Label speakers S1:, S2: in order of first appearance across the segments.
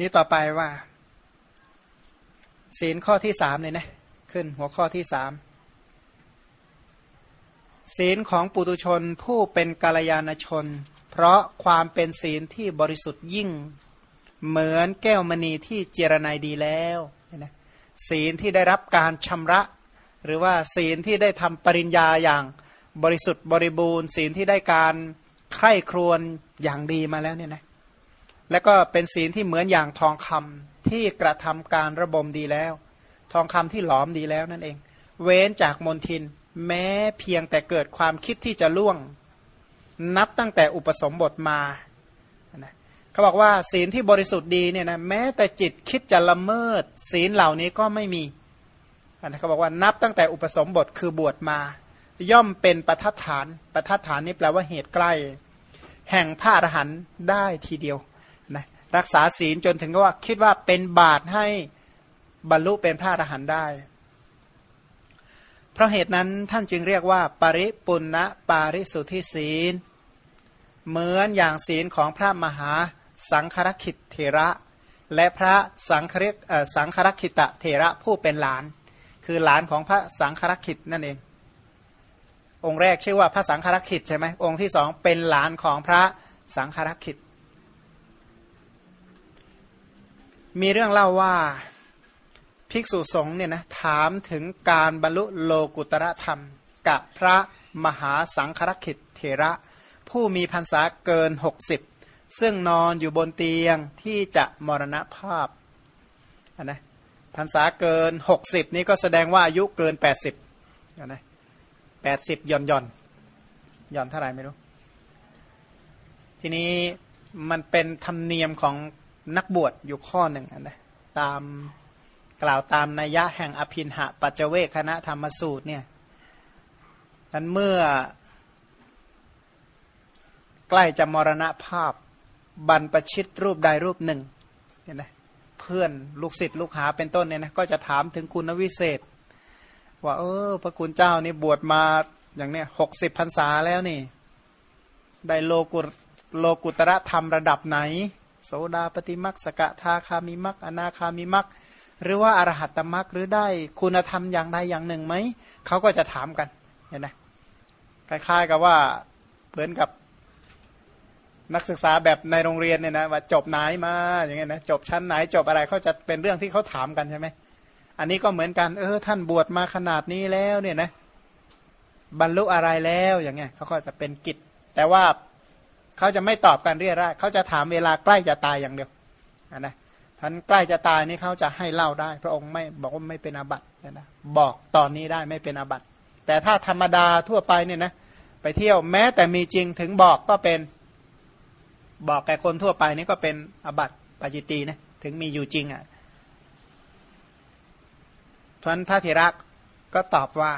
S1: นี่ต่อไปว่า ศีลข้อที่สามเลยนะ ขึ้นหัวข้อที่สามศีลของปุตุชนผู้เป็นกาลยานชน เพราะความเป็นศีลที่บริสุทธิ์ยิ่ง เหมือนแก้วมณีที่เจรนายดีแล้วนะศีลที่ได้รับการชำระ หรือว่าศีลที่ได้ทำปริญญาอย่างบริสุทธิ์บริบูรณ์ ศีลที่ได้การใคร่ครวญอย่างดีมาแล้วเนี่ยนะ แล้วก็เป็นศีลที่เหมือนอย่างทองคำที่กระทำการระบมดีแล้ว ทองคำที่หลอมดีแล้วนั่นเอง เว้นจากมนทิน แม้เพียงแต่เกิดความคิดที่จะล่วง นับตั้งแต่อุปสมบทมาเขาบอกว่าศีลที่บริสุทธิ์ดีเนี่ยนะแม้แต่จิตคิดจะละเมิด ศีลเหล่านี้ก็ไม่มีนเขาบอกว่านับตั้งแต่อุปสมบทคือบวชมา ย่อมเป็นประทัดฐานประทัดฐานนี่แปลว่าเหตุใกล้ แห่งพระอรหันต์ได้ทีเดียว รักษาศีลจนถึงว่าคิดว่าเป็นบาตให้บรรลุเป็นพระอรหันต์ได้ เพราะเหตุนั้นท่านจึงเรียกว่า ปริปุณณปาริสุทธิศีล เหมือนอย่างศีลของพระมหาสังครคิตเถระ และพระสังครสังครคิตะเถระผู้เป็นหลาน คือหลานของพระสังครคิตนั่นเอง องค์แรกชื่อว่าพระสังครคิตใช่ไหมองค์ที่สองเป็นหลานของพระสังครคิต มีเรื่องเล่าว่าภิกษุสงฆ์เนี่ยนะถามถึงการบรรลุโลกุตระธรรม กับพระมหาสังครคิตเถระ ผู้มีพรรษาเกินหกสิบซึ่งนอนอยู่บนเตียงที่จะมรณภาพนนะพรรษาเกินหกสิบนี้ก็แสดงว่าอายุเกินแปดสิบนะแปดสิบย่อนย่อนย่อนเท่าไหร่ไม่รู้ ทีนี้มันเป็นธรรมเนียมของ นักบวชอยู่ข้อหนึ่งนะตามกล่าวตามนัยยะแห่งอภินหะปัจเจเวคณะธรรมสูตรเนี่ยนั้นเมื่อใกล้จะมรณภาพบรรปชิตรูปใดรูปหนึ่งเนี่ยนะเพื่อนลูกศิษย์ลูกหาเป็นต้นเนี่ยนะก็จะถามถึงคุณวิเศษ ว่า เออ พระคุณเจ้านี่บวชมาอย่างเนี้ยหกสิบพรรษาแล้วนี่ ได้โลกุโลกุตระธรรมระดับไหน โสดาปฏิมักสกทาคามิมักอนาคามิมักหรือว่าอรหัตตมักหรือได้คุณธรรมอย่างใดอย่างหนึ่งไหมเขาก็จะถามกันเห็นไหมคล้ายๆกับว่าเหมือนกับนักศึกษาแบบในโรงเรียนเนี่ยนะว่าจบไหนมาอย่างเงี้ยนะจบชั้นไหนจบอะไรเขาจะเป็นเรื่องที่เขาถามกันใช่ไหมอันนี้ก็เหมือนกันเออท่านบวชมาขนาดนี้แล้วเนี่ยนะบรรลุอะไรแล้วอย่างเงี้ยเขาก็จะเป็นกิจ แต่ว่า เขาจะไม่ตอบกันเรียร่ายเขาจะถามเวลาใกล้จะตายอย่างเดียวนะท่านใกล้จะตายนี่เขาจะให้เล่าได้ พระองค์ไม่บอกว่าไม่เป็นอาบัตินะบอกตอนนี้ได้ไม่เป็นอาบัติ แต่ถ้าธรรมดาทั่วไปเนี่ยนะไปเที่ยวแม้แต่มีจริงถึงบอกก็เป็นบอกแก่คนทั่วไปนี่ก็เป็นอาบัติปาจิตีนะถึงมีอยู่จริงอะ่ะเพราะนั้นพระเถระก็ตอบว่า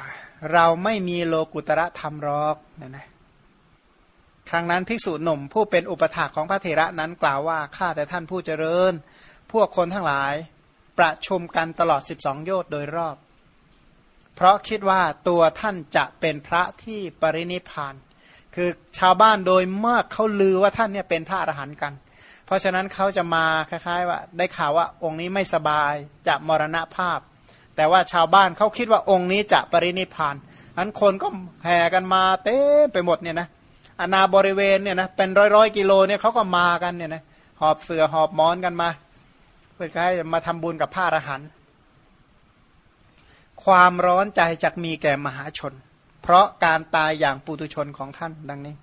S1: เราไม่มีโลกุตระธรรมรอกนะนะ ครั้งนั้นภิกษุหนุ่มผู้เป็นอุปถาของพระเถระนั้นกล่าวว่าข้าแต่ท่านผู้เจริญ พวกคนทั้งหลายประชุมกันตลอด 12 โยชน์โดยรอบ เพราะคิดว่าตัวท่านจะเป็นพระที่ปรินิพาน คือชาวบ้านโดยมากเขาลือว่าท่านเนี่ยเป็นพระอรหันต์กัน เพราะฉะนั้นเขาจะมาคล้ายๆว่า ได้ข่าวว่าองค์นี้ไม่สบายจะมรณภาพ แต่ว่าชาวบ้านเขาคิดว่าองค์นี้จะปรินิพานนั้นคนก็แห่กันมาเต็มไปหมดเนี่ยนะ อนาบริเวณเนี่ยนะเป็นร้อยร้อยกิโลเนี่ยเขาก็มากันเนี่ยนะหอบเสือหอบมอนกันมา เพื่อให้มาทำบุญกับพระอรหันต์ความร้อนใจจะมีแก่มหาชน เพราะการตายอย่างปุตุชนของท่านดังนี้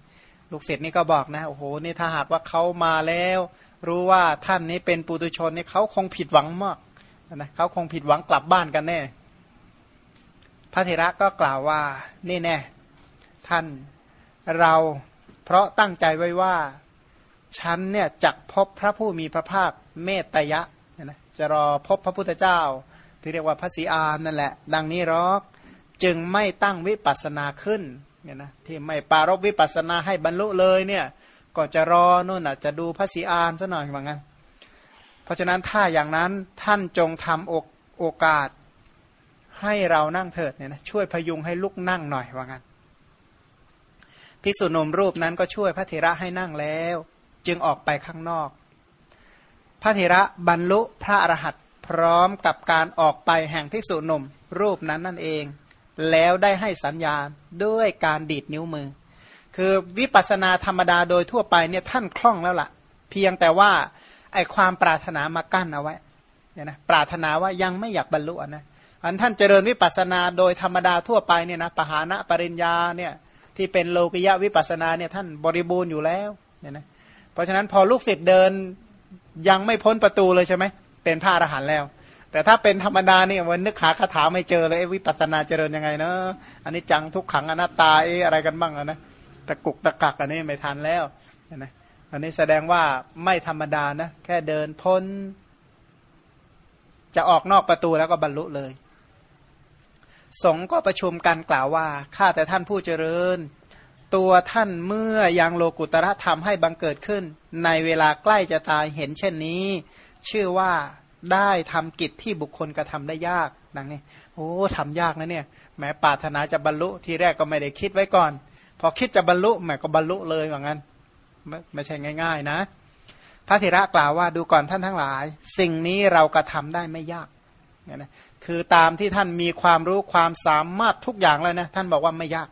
S1: ลูกศิษย์นี่ก็บอกนะโอ้โหนี่ถ้าหากว่าเขามาแล้ว รู้ว่าท่านนี้เป็นปุตุชนนี่เขาคงผิดหวังมากนะเขาคงผิดหวังกลับบ้านกันแน่พระเถระก็กล่าวว่านี่แน่ท่าน เราเพราะตั้งใจไว้ว่าฉันเนี่ยจักพบพระผู้มีพระภาคเมตตยะนะจะรอพบพระพุทธเจ้า ที่เรียกว่าพระศรีอานนั่นแหละ ดังนี้รอกจึงไม่ตั้งวิปัสนาขึ้นเนี่ยนะที่ไม่ปารบวิปัสนาให้บรรลุเลยเนี่ยก็จะรอนู่นอะจะดูพระสีอานซะหน่อยว่างั้น เพราะฉะนั้นถ้าอย่างนั้นท่านจงทำโอกาสให้เรานั่งเถิดเนี่ยนะช่วยพยุงให้ลุกนั่งหน่อยว่างั้น ภิกษุนมรูปนั้นก็ช่วยพระเถระให้นั่งแล้ว จึงออกไปข้างนอก พระเถระบรรลุพระอรหันต์พร้อมกับการออกไปแห่งภิกษุนมรูปนั้นนั่นเอง แล้วได้ให้สัญญาณด้วยการดีดนิ้วมือ คือวิปัสสนาธรรมดาโดยทั่วไปเนี่ยท่านคล่องแล้วละ่ะ เพียงแต่ว่าไอความปรารถนามากั้นเอาไว้เนี่ยนะปรารถนาว่ายังไม่อยากบรรลุนะอันท่านเจริญวิปัสนาโดยธรรมดาทั่วไปเนี่ยนะปหานะปริญญาเนี่ย ที่เป็นโลกิยะวิปัสนาเนี่ยท่านบริบูรณ์อยู่แล้วเนี่ยนะเพราะฉะนั้นพอลูกศิษย์เดินยังไม่พ้นประตูเลยใช่ไหมเป็นพระอรหันต์แล้ว แต่ถ้าเป็นธรรมดาเนี่ยวันนึกหาคาถาไม่เจอเลยวิปัสนาเจริญยังไงเนาะอันนี้จังทุกขังอนัตตาเออะไรกันบ้างนะตะกุกตะกักอันนี้ไม่ทันแล้วนะอันนี้แสดงว่าไม่ธรรมดานะแค่เดินพ้น จะออกนอกประตูแล้วก็บรรลุเลย สงก็ประชุมกันกล่าวว่าข้าแต่ท่านผู้เจริญ ตัวท่านเมื่อยังโลกุตระธรรมให้บังเกิดขึ้น ในเวลาใกล้จะตายเห็นเช่นนี้ ชื่อว่าได้ทำกิจที่บุคคลกระทาได้ยากดังนี้ โอ้ทำยากนะเนี่ยแม้ปรารถนาจะบรรลุทีแรกก็ไม่ได้คิดไว้ก่อน พอคิดจะบรรลุแม้ก็บรรลุเลยว่างั้นไม่ไม่ใช่ง่าย ๆ นะ พระเถระกล่าวว่าดูก่อนท่านทั้งหลาย สิ่งนี้เรากระทาได้ไม่ยากเนี่ยนะ คือตามที่ท่านมีความรู้ความสามารถทุกอย่างแล้วนะท่านบอกว่าไม่ยาก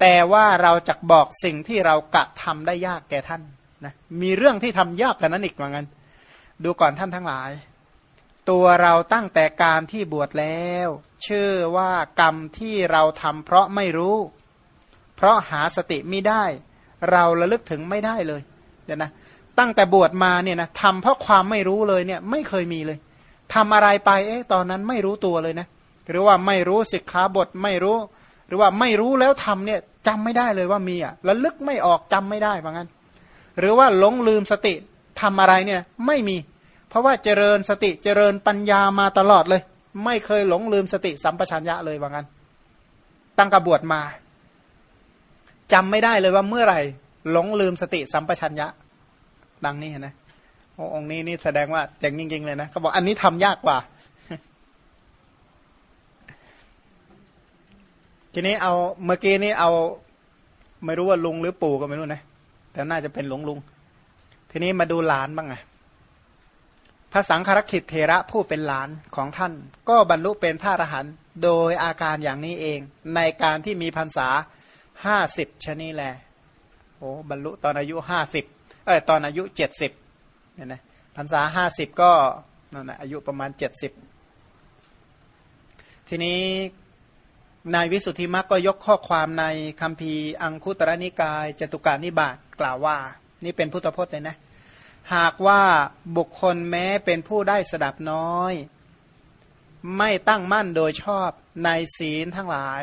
S1: แต่ว่าเราจะบอกสิ่งที่เรากระทาได้ยากแก่ท่านนะมีเรื่องที่ทำยากกันนั้นอีกว่างั้นดูก่อนท่านทั้งหลาย ตัวเราตั้งแต่การที่บวชแล้ว เชื่อว่ากรรมที่เราทำเพราะไม่รู้ เพราะหาสติไม่ได้ เราระลึกถึงไม่ได้เลยเดี๋ยวนะตั้งแต่บวชมาเนี่ยนะทำเพราะความไม่รู้เลยเนี่ยไม่เคยมีเลย ทำอะไรไปเอ๊ะตอนนั้นไม่รู้ตัวเลยนะ หรือว่าไม่รู้สิกขาบทไม่รู้ หรือว่าไม่รู้แล้วทำเนี่ยจำไม่ได้เลยว่ามีอะระลึกไม่ออกจำไม่ได้ว่างั้น หรือว่าหลงลืมสติทำอะไรเนี่ยไม่มี เพราะว่าเจริญสติเจริญปัญญามาตลอดเลย ไม่เคยหลงลืมสติสัมปชัญญะเลยว่างั้น ตั้งกระบวดมาจำไม่ได้เลยว่าเมื่อไหร่ หลงลืมสติสัมปชัญญะ ดังนี้นะ องค์นี้นี่แสดงว่าเจ๋งจริง ๆ เลยนะเขาบอกอันนี้ทำยากกว่า ทีนี้เอาเมื่อกี้นี้เอา ไม่รู้ว่าลุงหรือปู่ก็ไม่รู้นะแต่น่าจะเป็นหลวงลุง ทีนี้มาดูหลานบ้างไงพระสังฆรคิตเทระผู้เป็นหลานของท่าน ก็บรรลุเป็นพระอรหันต์โดยอาการอย่างนี้เอง ในการที่มีพรรษาห้าสิบชนีแลโอ้บรรลุตอนอายุห้าสิบเออตอนอายุเจ็ดสิบ เนี่ยนะพรรษาห้าสิบก็นั่นนะอายุประมาณเจ็ดสิบทีนี้นายวิสุทธิมรรคก็ยกข้อความในคัมภีร์อังคุตระนิกายจตุการนิบาตกล่าวว่า นี่เป็นพุทธพจน์เลยนะหากว่าบุคคลแม้เป็นผู้ได้สดับน้อย ไม่ตั้งมั่นโดยชอบในศีลทั้งหลาย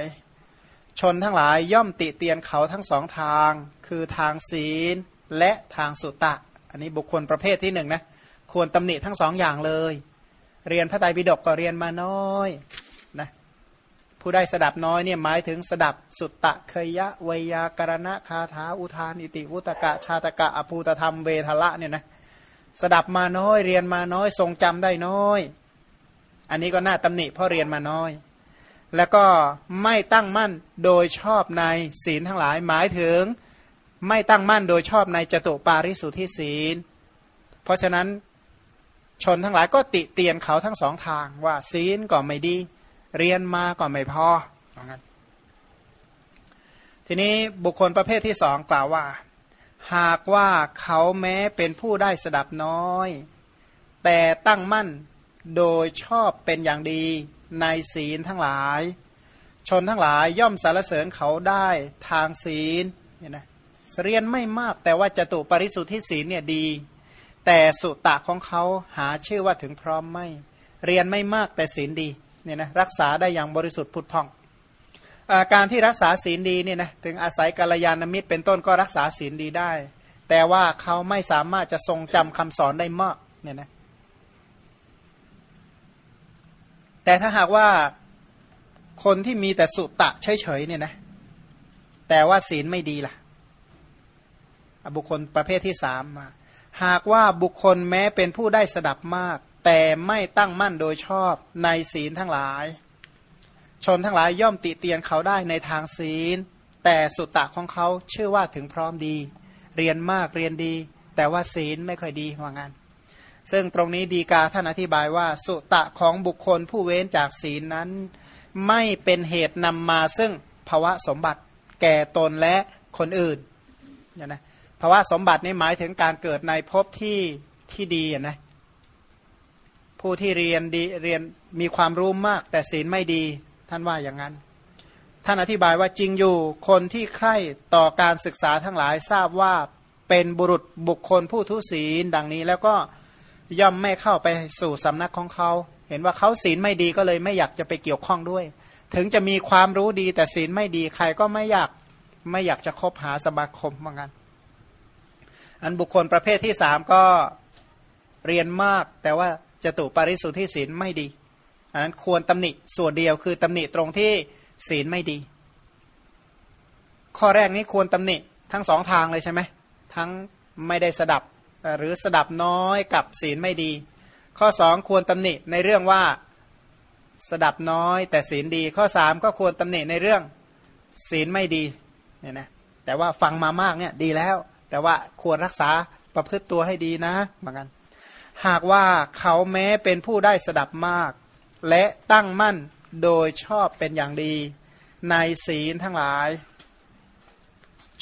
S1: ชนทั้งหลายย่อมติเตียนเขาทั้งสองทาง คือทางศีลและทางสุตตะ อันนี้บุคคลประเภทที่หนึ่งนะควรตำหนิทั้งสองอย่างเลย เรียนพระไตรปิฎกก็เรียนมาน้อยนะผู้ได้สดับน้อยเนี่ยหมายถึงสดับสุตตะเคยะเวยากรณะคาถาอุทาน อิติวุตกะชาตกะอภูตธรรมเวทละเนี่ยนะสดับมาน้อยเรียนมาน้อย ทรงจำได้น้อย อันนี้ก็น่าตำหนิเพราะเรียนมาน้อย แล้วก็ไม่ตั้งมั่นโดยชอบในศีลทั้งหลายหมายถึง ไม่ตั้งมั่นโดยชอบในจตุปาริสุทธิศีล เพราะฉะนั้นชนทั้งหลายก็ติเตียนเขาทั้งสองทางว่าศีลก็ไม่ดี เรียนมาก็ไม่พอทีนี้บุคคลประเภทที่สองกล่าวว่า หากว่าเขาแม้เป็นผู้ได้สดับน้อย แต่ตั้งมั่นโดยชอบเป็นอย่างดีในศีลทั้งหลาย ชนทั้งหลายย่อมสารเสริญเขาได้ทางศีลเนี่ยนะ เรียนไม่มากแต่ว่าจตุปริสุทธิศีลเนี่ยดี แต่สุตะของเขาหาชื่อว่าถึงพร้อมไม่ เรียนไม่มากแต่ศีลดีเนี่ยนะรักษาได้อย่างบริสุทธิ์ผุดผ่องอาการที่รักษาศีลดีเนี่ยนะถึงอาศัยกัลยาณมิตรเป็นต้นก็รักษาศีลดีได้ แต่ว่าเขาไม่สามารถจะทรงจำคำสอนได้มากเนี่ยนะแต่ถ้าหากว่าคนที่มีแต่สุตะเฉยๆเนี่ยนะแต่ว่าศีลไม่ดีล่ะ บุคคลประเภทที่สามมาหากว่าบุคคลแม้เป็นผู้ได้สดับมาก แต่ไม่ตั้งมั่นโดยชอบในศีลทั้งหลาย ชนทั้งหลายย่อมติเตียนเขาได้ในทางศีล แต่สุตตะของเขาเชื่อว่าถึงพร้อมดี เรียนมากเรียนดี แต่ว่าศีลไม่ค่อยดีว่างั้นซึ่งตรงนี้ดีกาท่านอธิบายว่า สุตะของบุคคลผู้เว้นจากศีลนั้น ไม่เป็นเหตุนำมาซึ่งภาวะสมบัติแก่ตนและคนอื่นเนี่ยนะ ภาวะสมบัตินี่หมายถึงการเกิดในภพที่ที่ดีนะผู้ที่เรียนดีเรียนมีความรู้มาก แต่ศีลไม่ดีท่านว่าอย่างนั้น ท่านอธิบายว่าจริงอยู่คนที่ใคร่ต่อการศึกษาทั้งหลายทราบว่าเป็นบุรุษบุคคลผู้ทุศีลดังนี้แล้วก็ย่อมไม่เข้าไปสู่สำนักของเขา เห็นว่าเขาศีลไม่ดีก็เลยไม่อยากจะไปเกี่ยวข้องด้วย ถึงจะมีความรู้ดีแต่ศีลไม่ดีใครก็ไม่อยากไม่อยากจะคบหาสมาคมเหมือนกัน อันบุคคลประเภทที่สามก็เรียนมาก แต่ว่าจะตุปาริสุทธิศีลไม่ดี อันนั้นควรตำหนิส่วนเดียวคือตำหนิตรงที่ศีลไม่ดี ข้อแรกนี้ควรตำหนิทั้งสองทางเลยใช่ไหมทั้งไม่ได้สดับหรือสดับน้อยกับศีลไม่ดี ข้อสองควรตำหนิในเรื่องว่าสดับน้อยแต่ศีลดี ข้อสามก็ควรตำหนิในเรื่องศีลไม่ดีเนี่ยนะแต่ว่าฟังมามากเนี่ยดีแล้ว แต่ว่าควรรักษาประพฤติตัวให้ดีนะเหมือนกัน หากว่าเขาแม้เป็นผู้ได้สดับมาก และตั้งมั่นโดยชอบเป็นอย่างดี ในศีลทั้งหลาย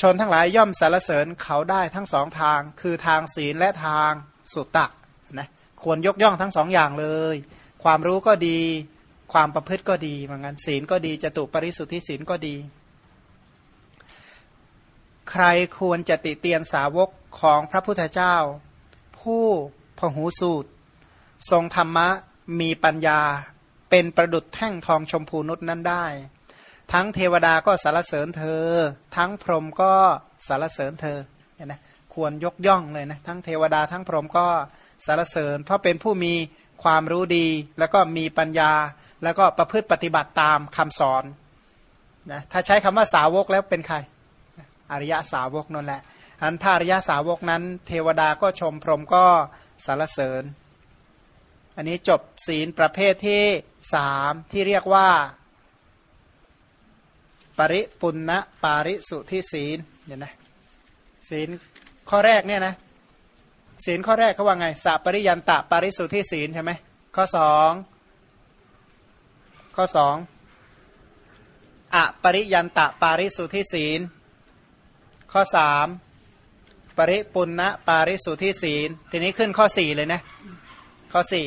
S1: ชนทั้งหลายย่อมสารเสริญเขาได้ทั้งสองทาง คือทางศีลและทางสุตตะนะควรยกย่องทั้งสองอย่างเลย ความรู้ก็ดี ความประพฤติก็ดีเหมือนกันศีลก็ดีจตุปริสุทธิศีลก็ดี ใครควรจะติเตียนสาวกของพระพุทธเจ้า ผู้พหูสูตร ทรงธรรมะมีปัญญาเป็นประดุดแท่งทองชมพูนุษนั้นได้ ทั้งเทวดาก็สารเสริญเธอ ทั้งพรหมก็สารเสริญเธอเห็นไหมควรยกย่องเลยนะทั้งเทวดาทั้งพรหมก็สารเสริญ เพราะเป็นผู้มีความรู้ดีแล้วก็มีปัญญา แล้วก็ประพฤติปฏิบัติตามคำสอนนะถ้าใช้คำว่าสาวกแล้วเป็นใคร อริยสาวกนั่นแหละอันถ้าอริยสาวกนั้น เทวดาก็ชมพรหมก็สารเสริญ อันนี้จบศีลประเภทที่สามที่เรียกว่าปริปุณณปาริสุทธิศีลเนี่ยนะศีลข้อแรกเนี่ยนะศีลข้อแรกเขาว่าไงสัปริยันตะปาริสุทธิศีลใช่ไหมข้อสองข้อสองอปริยันตะปาริสุทธิศีล ข้อสามปริปุณณปาริสุทธิศีล ทีนี้ขึ้นข้อสี่เลยนะ ข้อสี่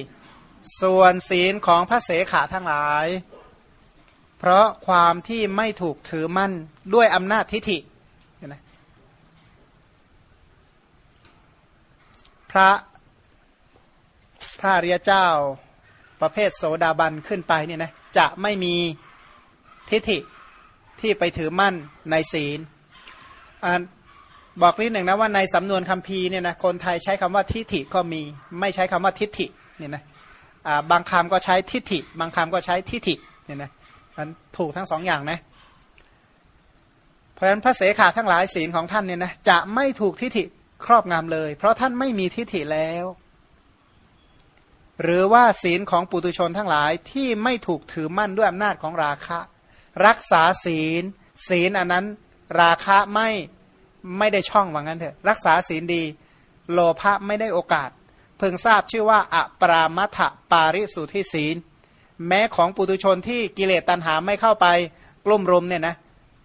S1: ส่วนศีลของพระเสขาทั้งหลาย เพราะความที่ไม่ถูกถือมั่นด้วยอำนาจทิฏฐินะพระพระเรียเจ้าประเภทโสดาบันขึ้นไปเนี่ยนะจะไม่มีทิฏฐิที่ไปถือมั่นในศีล บอกนิดหนึ่งนะว่าในสำนวนคัมภีร์เนี่ยนะคนไทยใช้คำว่าทิฏฐิก็มี ไม่ใช้คำว่าทิฏฐิเนี่ยนะบางคำก็ใช้ทิฏฐิ บางคำก็ใช้ทิฏฐิเนี่ยนะมันถูกทั้งสองอย่างนะเพราะฉะนั้นพระเสขาทั้งหลายศีลของท่านเนี่ยนะจะไม่ถูกทิฏฐิครอบงำเลย เพราะท่านไม่มีทิฏฐิแล้ว หรือว่าศีลของปุตุชนทั้งหลายที่ไม่ถูกถือมั่นด้วยอำนาจของราคะ รักษาศีล ศีลอันนั้น ราคะไม่ไม่ได้ช่องว่างั้นเถอะรักษาศีลดี โลภะไม่ได้โอกาส เพิ่งทราบชื่อว่าอะปรามัทปาริสุทธิศีล แม้ของปุตุชนที่กิเลสตัณหาไม่เข้าไปกลุ่มรุมเนี่ยนะ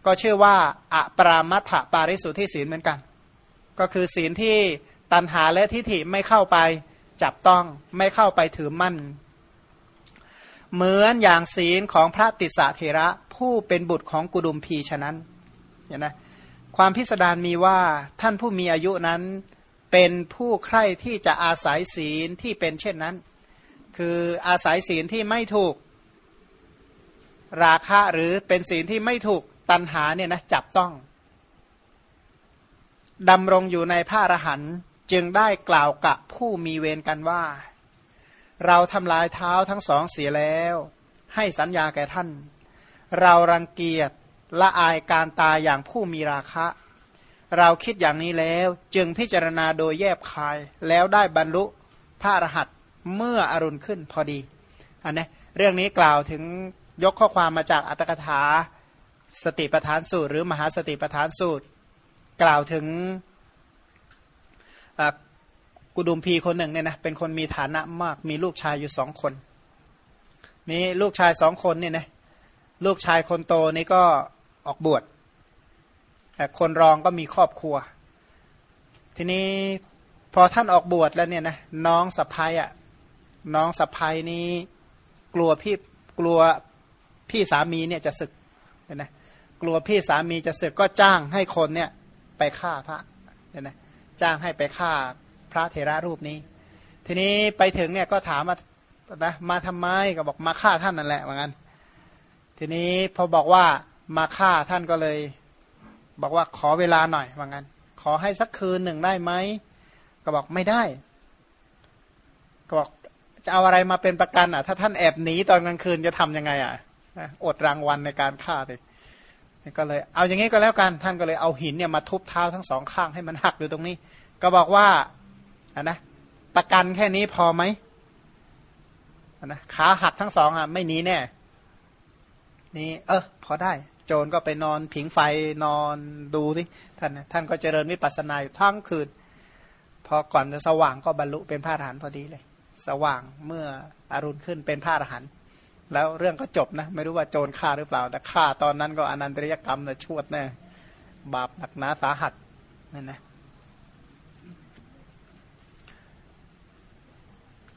S1: ก็ชื่อว่าอะปรามัทปาริสุทธิศีลเหมือนกัน ก็คือศีลที่ตัณหาและทิฏฐิไม่เข้าไปจับต้องไม่เข้าไปถือมั่น เหมือนอย่างศีลของพระติสาเทระผู้เป็นบุตรของกุดุมพีฉะนั้น เห็นไหมความพิสดารมีว่าท่านผู้มีอายุนั้นเป็นผู้ใคร่ที่จะอาศัยศีลที่เป็นเช่นนั้น คืออาศัยศีลที่ไม่ถูก ราคะหรือเป็นศีลที่ไม่ถูกตันหาเนี่ยนะจับต้องดำรงอยู่ในพระอรหันต์จึงได้กล่าวกับผู้มีเวรกันว่า เราทำลายเท้าทั้งสองเสียแล้ว ให้สัญญาแก่ท่าน เรารังเกียจ ละอายการตายอย่างผู้มีราคะ เราคิดอย่างนี้แล้วจึงพิจารณาโดยแยบคายแล้วได้บรรลุพระอรหันต์เมื่ออรุณขึ้นพอดีอันนี้เรื่องนี้กล่าวถึงยกข้อความมาจากอัตถกถาสติปทานสูตร หรือมหาสติปทานสูตร กล่าวถึงกุดุมพีคนหนึ่งเนี่ยนะเป็นคนมีฐานะมากมีลูกชายอยู่สองคนนี่ลูกชายสองคนเนี่ยนะลูกชายคนโตนี่ก็ ออกบวชแต่คนรองก็มีครอบครัว ทีนี้พอท่านออกบวชแล้วเนี่ยนะน้องสะพ้ายอะน้องสะพ้ายนี้กลัวพี่กลัวพี่สามีเนี่ยจะศึกเห็นไหมกลัวพี่สามีจะศึกก็จ้างให้คนเนี่ยไปฆ่าพระเห็นไหมจ้างให้ไปฆ่าพระเทระรูปนี้ ทีนี้ไปถึงเนี่ยก็ถามว่านะมาทำไมก็บอกมาฆ่าท่านนั่นแหละเหมือนกันทีนี้พอบอกว่า มาฆ่าท่านก็เลย บอกว่าขอเวลาหน่อยว่างั้น ขอให้สักคืนหนึ่งได้ไหมก็บอกไม่ได้ ก็บอกจะเอาอะไรมาเป็นประกันอะ ถ้าท่านแอบหนีตอนกลางคืนจะทํำยังไงอะอดรางวัลในการฆ่าเลยก็เลย เอาอย่างนี้ก็แล้วกันท่านก็เลยเอาหินเนี่ยมาทุบเท้าทั้งสองข้างให้มันหักอยู่ตรงนี้ ก็บอกว่าอะนะประกันแค่นี้พอไหมนะขาหักทั้งสองอะไม่หนีแน่นี่เออพอได้ โจรก็ไปนอนผิงไฟนอนดูสิท่านท่านก็เจริญวิปัสสนาอยู่ทั้งคืน พอก่อนจะสว่างก็บรรลุเป็นพระอรหันต์พอดีเลย สว่างเมื่ออรุณขึ้นเป็นพระอรหันต์แล้วเรื่องก็จบนะ ไม่รู้ว่าโจรฆ่าหรือเปล่า แต่ฆ่าตอนนั้นก็อนันตริยกรรมนะชวดแน่บาปหนักหนาสาหัสนั่นนะ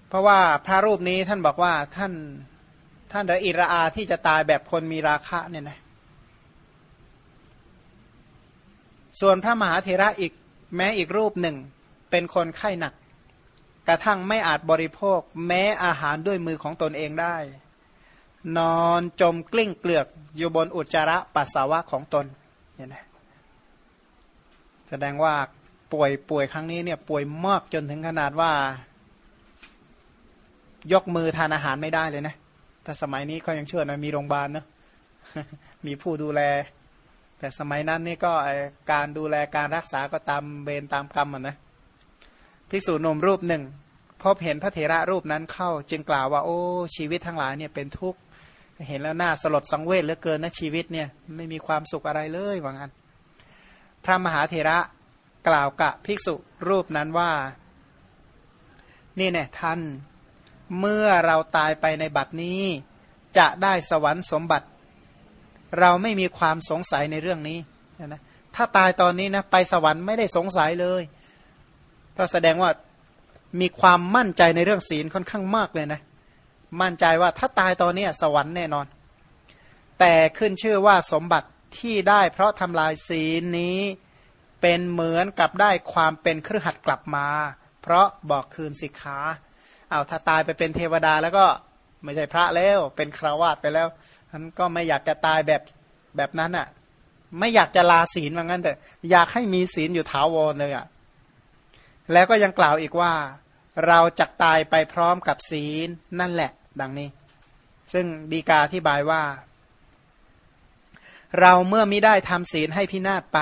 S1: เพราะว่าพระรูปนี้ท่านบอกว่าท่านท่านระอิระอาที่จะตายแบบคนมีราคะเนี่ยนะ ส่วนพระมหาเถระอีกแม้อีกรูปหนึ่ง เป็นคนไข้หนัก กระทั่งไม่อาจบริโภค แม้อาหารด้วยมือของตนเองได้ นอนจมกลิ้งเกลือกอยู่บนอุจจาระปัสสาวะของตนเนี่ยนะแสดงว่าป่วยป่วยครั้งนี้เนี่ยป่วยมากจนถึงขนาดว่า ยกมือทานอาหารไม่ได้เลยนะ แต่สมัยนี้เขายังเชื่อนะมีโรงพยาบาลเนะมีผู้ดูแล แต่สมัยนั้นนี่ก็การดูแลการรักษาก็ตามเวรตามกรรมอะนะภิกษุหนุ่มรูปหนึ่ง พบเห็นพระเถระรูปนั้นเข้า จึงกล่าวว่า โอ้ ชีวิตทั้งหลายเนี่ยเป็นทุกข์เห็นแล้วน่าสลดสังเวชเหลือเกินนะชีวิตเนี่ยไม่มีความสุขอะไรเลยว่างั้น พระมหาเถระกล่าวกับภิกษุรูปนั้นว่า นี่เนี่ยท่าน เมื่อเราตายไปในบัดนี้ จะได้สวรรค์สมบัติ เราไม่มีความสงสัยในเรื่องนี้นะถ้าตายตอนนี้นะไปสวรรค์ไม่ได้สงสัยเลย ก็แสดงว่ามีความมั่นใจในเรื่องศีลค่อนข้างมากเลยนะ มั่นใจว่าถ้าตายตอนนี้สวรรค์แน่นอน แต่ขึ้นชื่อว่าสมบัติที่ได้เพราะทำลายศีลนี้เป็นเหมือนกับได้ความเป็นเครือขัดกลับมา เพราะบอกคืนสิกขาเอาถ้าตายไปเป็นเทวดาแล้วก็ไม่ใช่พระแล้ว เป็นคราวาสไปแล้ว ฉันก็ไม่อยากจะตายแบบแบบนั้นอะ ไม่อยากจะลาศีลว่างั้นแต่อยากให้มีศีลอยู่ถาวรเลยอะแล้วก็ยังกล่าวอีกว่า เราจะตายไปพร้อมกับศีลนั่นแหละ ดังนี้ ซึ่งดีกาที่บายว่า เราเมื่อไม่ได้ทำศีลให้พินาศไป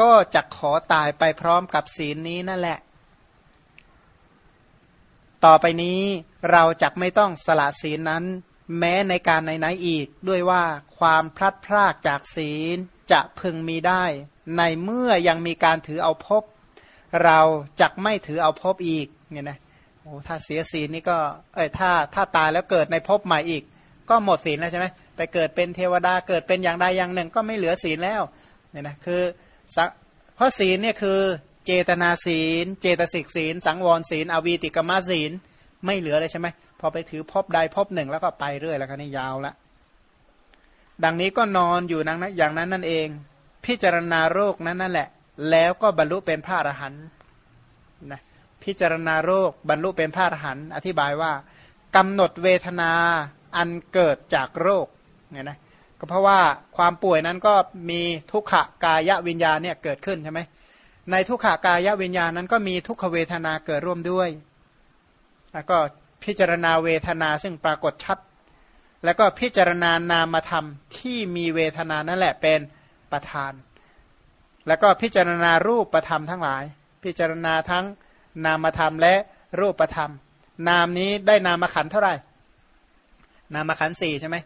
S1: ก็จะขอตายไปพร้อมกับศีลนี้นั่นแหละ ต่อไปนี้เราจะไม่ต้องสละศีลนั้น แม้ในการไหนๆอีก ด้วยว่าความพลัดพรากจากศีลจะพึงมีได้ ในเมื่อยังมีการถือเอาพบ เราจะไม่ถือเอาพบอีกเนี่ยนะโอ้ถ้าเสียศีลนี่ก็เอ้ยถ้าถ้าตายแล้วเกิดในพบใหม่อีก ก็หมดศีลแล้วใช่ไหมไปเกิดเป็นเทวดาเกิดเป็นอย่างใดอย่างหนึ่ง ก็ไม่เหลือศีลแล้วเนี่ยนะคือเพราะศีลเนี่ยคือเจตนาศีล เจตสิกศีล สังวรศีล อวีติกมาศีล ไม่เหลือเลยใช่ไหม พอไปถือพบใดพบหนึ่งแล้วก็ไปเรื่อยแล้วก็นี่ยาวละดังนี้ก็นอนอยู่นั่งนะอย่างนั้นนั่นเอง พิจารณาโรคนั้นนั่นแหละ แล้วก็บรรลุเป็นพระอรหันต์นะพิจารณาโรคบรรลุเป็นพระอรหันต์อธิบายว่ากำหนดเวทนาอันเกิดจากโรคเนี่ยนะก็เพราะว่าความป่วยนั้นก็มีทุกขกายวิญญาเนี่ยเกิดขึ้นใช่ไหมในทุกขากายวิญญาณนั้นก็มีทุกขเวทนาเกิดร่วมด้วยแล้วก็ พิจารณาเวทนาซึ่งปรากฏชัด แล้วก็พิจารณานามธรรมที่มีเวทนานั่นแหละเป็นประธาน แล้วก็พิจารณารูปประธรรมทั้งหลาย พิจารณาทั้งนามธรรมและรูปประธรรม นามนี้ได้นามขันเท่าไหร่ นามขันสี่ใช่ไหม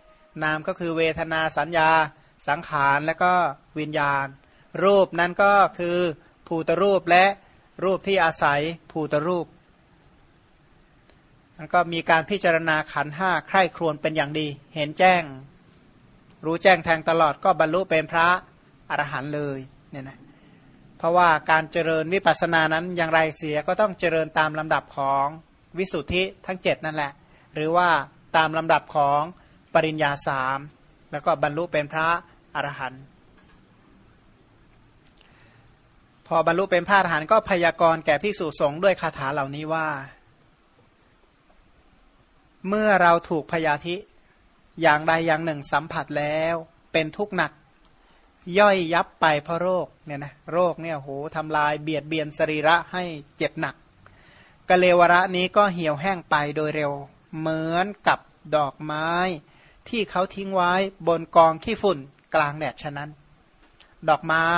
S1: นามก็คือเวทนาสัญญา สังขารและก็วิญญาณ รูปนั้นก็คือภูตรูปและรูปที่อาศัยภูตรูป แล้วก็มีการพิจารณาขันห้าใคร่ครวญเป็นอย่างดี เห็นแจ้ง รู้แจ้งแทงตลอดก็บรรลุเป็นพระอรหันต์เลยเนี่ยนะเพราะว่าการเจริญวิปัสสนานั้นอย่างไรเสียก็ต้องเจริญตามลำดับของวิสุทธิทั้ง 7 นั่นแหละ หรือว่าตามลำดับของปริญญาสามแล้วก็บรรลุเป็นพระอรหันต์พอบรรลุเป็นพระอรหันต์ก็พยากรณ์แก่ภิกษุสงฆ์ด้วยคาถาเหล่านี้ว่า เมื่อเราถูกพยาธิอย่างใดอย่างหนึ่งสัมผัสแล้วเป็นทุกข์หนัก ย่อยยับไปเพราะโรคเนี่ยนะโรคเนี่ยโหทำลายเบียดเบียนสรีระให้เจ็บหนักกะเลวระนี้ก็เหี่ยวแห้งไปโดยเร็ว เหมือนกับดอกไม้ ที่เขาทิ้งไว้บนกองขี้ฝุ่นกลางแดดฉะนั้น ดอกไม้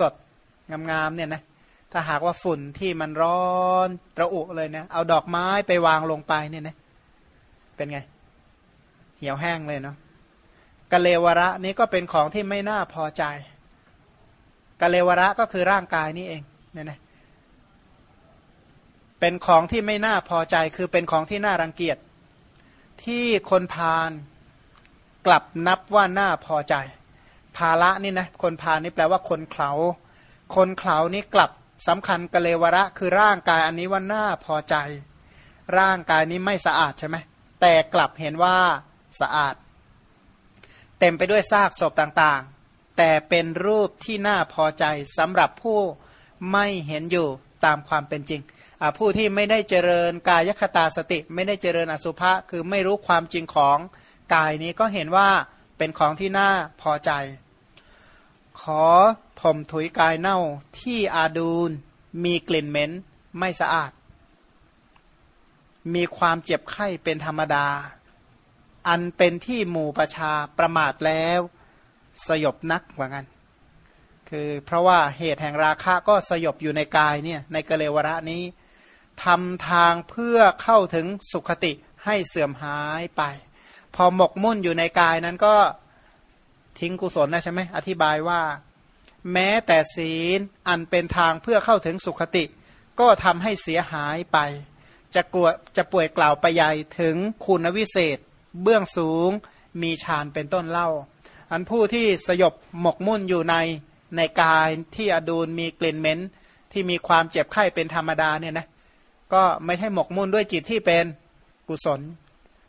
S1: สดๆงามๆเนี่ยนะถ้าหากว่าฝุ่นที่มันร้อนระอุเลยนะเอาดอกไม้ไปวางลงไปเนี่ยนะ เป็นไง เหี่ยวแห้งเลยเนาะกะเลวระนี้ก็เป็นของที่ไม่น่าพอใจกะเลวระก็คือร่างกายนี่เองเนี่ยนะเป็นของที่ไม่น่าพอใจคือเป็นของที่น่ารังเกียจ ที่คนพาลกลับนับว่าน่าพอใจ ภาละนี่นะคนพาลนี่แปลว่าคนเขาคนเขานี่กลับสำคัญกะเลวระ คือร่างกายอันนี้ว่าน่าพอใจ ร่างกายนี้ไม่สะอาดใช่ไหม แต่กลับเห็นว่าสะอาด เต็มไปด้วยซากศพต่างๆ แต่เป็นรูปที่น่าพอใจสำหรับผู้ไม่เห็นอยู่ตามความเป็นจริง ผู้ที่ไม่ได้เจริญกายคตาสติ ไม่ได้เจริญอสุภะคือไม่รู้ความจริงของกายนี้ก็เห็นว่าเป็นของที่น่าพอใจ ขอถมถุยกายเน่าที่อาดูลมีกลิ่นเหม็นไม่สะอาด มีความเจ็บไข้เป็นธรรมดา อันเป็นที่หมู่ประชาประมาทแล้ว สยบนักว่างั้น คือเพราะว่าเหตุแห่งราคะก็สยบอยู่ในกายเนี่ยในกเลวระนี้ทำทางเพื่อเข้าถึงสุขติให้เสื่อมหายไป พอหมกมุ่นอยู่ในกายนั้นก็ทิ้งกุศลนะใช่ไหมอธิบายว่า แม้แต่ศีลอันเป็นทางเพื่อเข้าถึงสุขติ ก็ทำให้เสียหายไป จะกลัวจะป่วยกล่าวไปใหญ่ถึงคุณวิเศษ เบื้องสูง มีฌานเป็นต้นเล่า อันผู้ที่สยบหมกมุ่นอยู่ในในกายที่อดูลมีกลิ่นเหม็นที่มีความเจ็บไข้เป็นธรรมดาเนี่ยนะก็ไม่ใช่หมกมุ่นด้วยจิตที่เป็นกุศล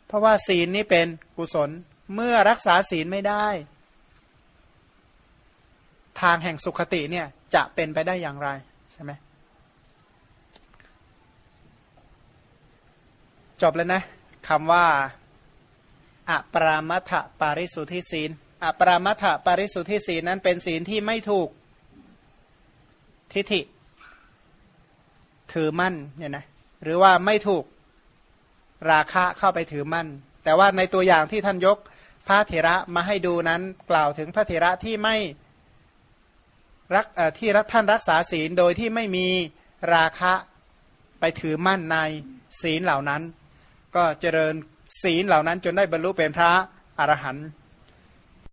S1: เพราะว่าศีลนี้เป็นกุศลเมื่อรักษาศีลไม่ได้ ทางแห่งสุขติเนี่ยจะเป็นไปได้อย่างไรใช่ไหม จบแล้วนะคำว่าอะปรามัทปาริสุทธิศีลอะปรามัทปาริสุทธิศีลนั้นเป็นศีลที่ไม่ถูกทิฏฐิถือมั่นเนี่ยนะหรือว่าไม่ถูกราคะเข้าไปถือมั่น แต่ว่าในตัวอย่างที่ท่านยกพระเถระมาให้ดูนั้นกล่าวถึงพระเถระที่ไม่รักที่รักท่านรักษาศีลโดยที่ไม่มีราคะไปถือมั่นในศีลเหล่านั้น ก็เจริญศีลเหล่านั้นจนได้บรรลุเป็นพระอรหันต์